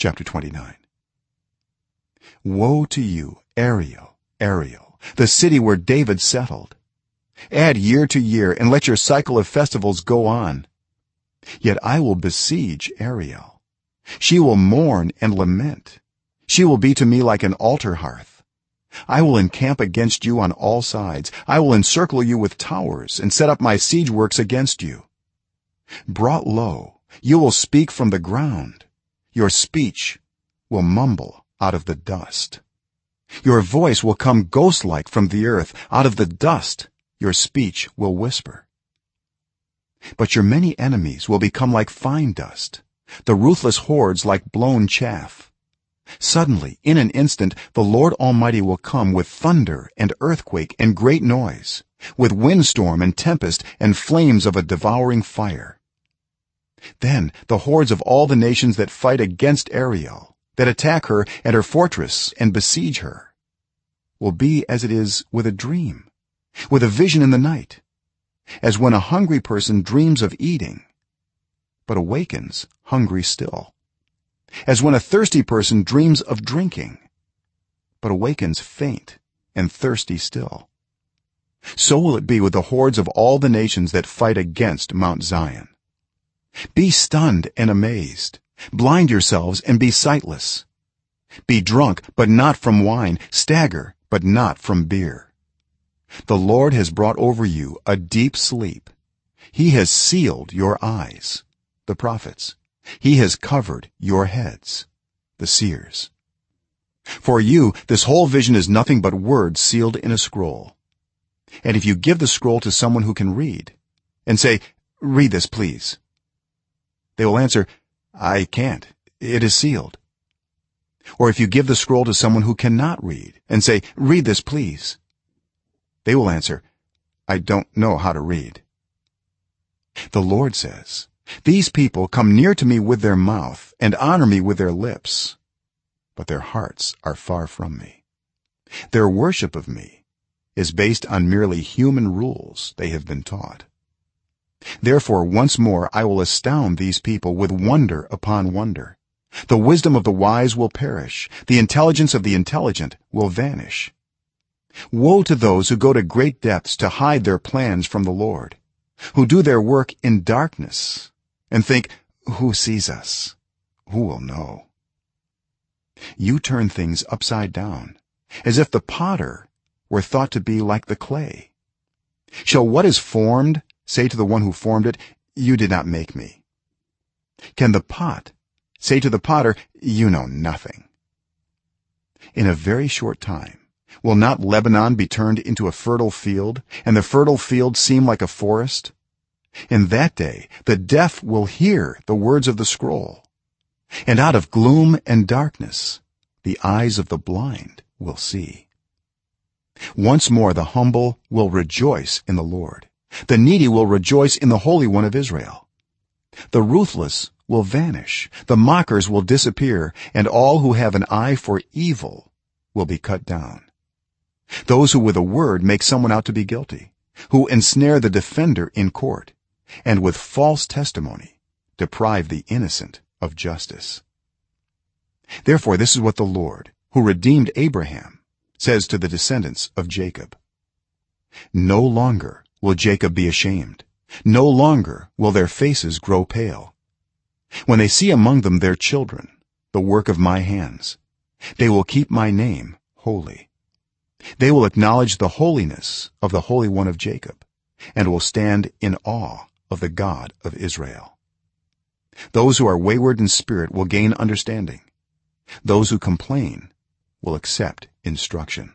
chapter 29 woe to you ariel ariel the city where david settled. Add year to year and let your cycle of festivals go on. Yet i will besiege ariel. She will mourn and lament. She will be to me like an altar hearth. I will encamp against you on all sides. I will encircle you with towers and set up my siege works against you. Brought low you will speak from the ground your speech will mumble out of the dust. Your voice will come ghost-like from the earth. Out of the dust your speech will whisper. But your many enemies will become like fine dust. The ruthless hordes like blown chaff. Suddenly in an instant the lord almighty will come with thunder and earthquake and great noise with windstorm and tempest and flames of a devouring fire then the hordes of all the nations that fight against ariel that attack her and her fortress and besiege her will be as it is with a dream with a vision in the night as when a hungry person dreams of eating but awakens hungry still as when a thirsty person dreams of drinking but awakens faint and thirsty still. So will it be with the hordes of all the nations that fight against mount zion be stunned and amazed. Blind yourselves and be sightless. Be drunk but not from wine. Stagger but not from beer. The lord has brought over you a deep sleep. He has sealed your eyes. The prophets. He has covered your heads. The seers. For you this whole vision is nothing but words sealed in a scroll. And if you give the scroll to someone who can read and say read this please they will answer i can't. It is sealed. Or if you give the scroll to someone who cannot read and say read this please they will answer i don't know how to read. The lord says these people come near to me with their mouth and honor me with their lips but their hearts are far from me. Their worship of me is based on merely human rules they have been taught therefore once more i will astound these people with wonder upon wonder. The wisdom of the wise will perish. The intelligence of the intelligent will vanish. Woe to those who go to great depths to hide their plans from the lord who do their work in darkness and think who sees us? Who will know? You turn things upside down as if the potter were thought to be like the clay. Shall what is formed say to the one who formed it you did not make me. Can the pot say to the potter you know nothing in a very short time will not lebanon be turned into a fertile field and the fertile field seem like a forest? In that day the deaf will hear the words of the scroll and out of gloom and darkness the eyes of the blind will see. Once more the humble will rejoice in the lord the needy will rejoice in the holy one of israel. The ruthless will vanish. The mockers will disappear and all who have an eye for evil will be cut down. Those who with a word make someone out to be guilty who ensnare the defender in court and with false testimony deprive the innocent of justice. Therefore this is what the lord who redeemed abraham says to the descendants of jacob. No longer will jacob be ashamed. No longer will their faces grow pale. When they see among them their children the work of my hands they will keep my name holy. They will acknowledge the holiness of the holy one of jacob and will stand in awe of the god of israel. Those who are wayward in spirit will gain understanding. Those who complain will accept instruction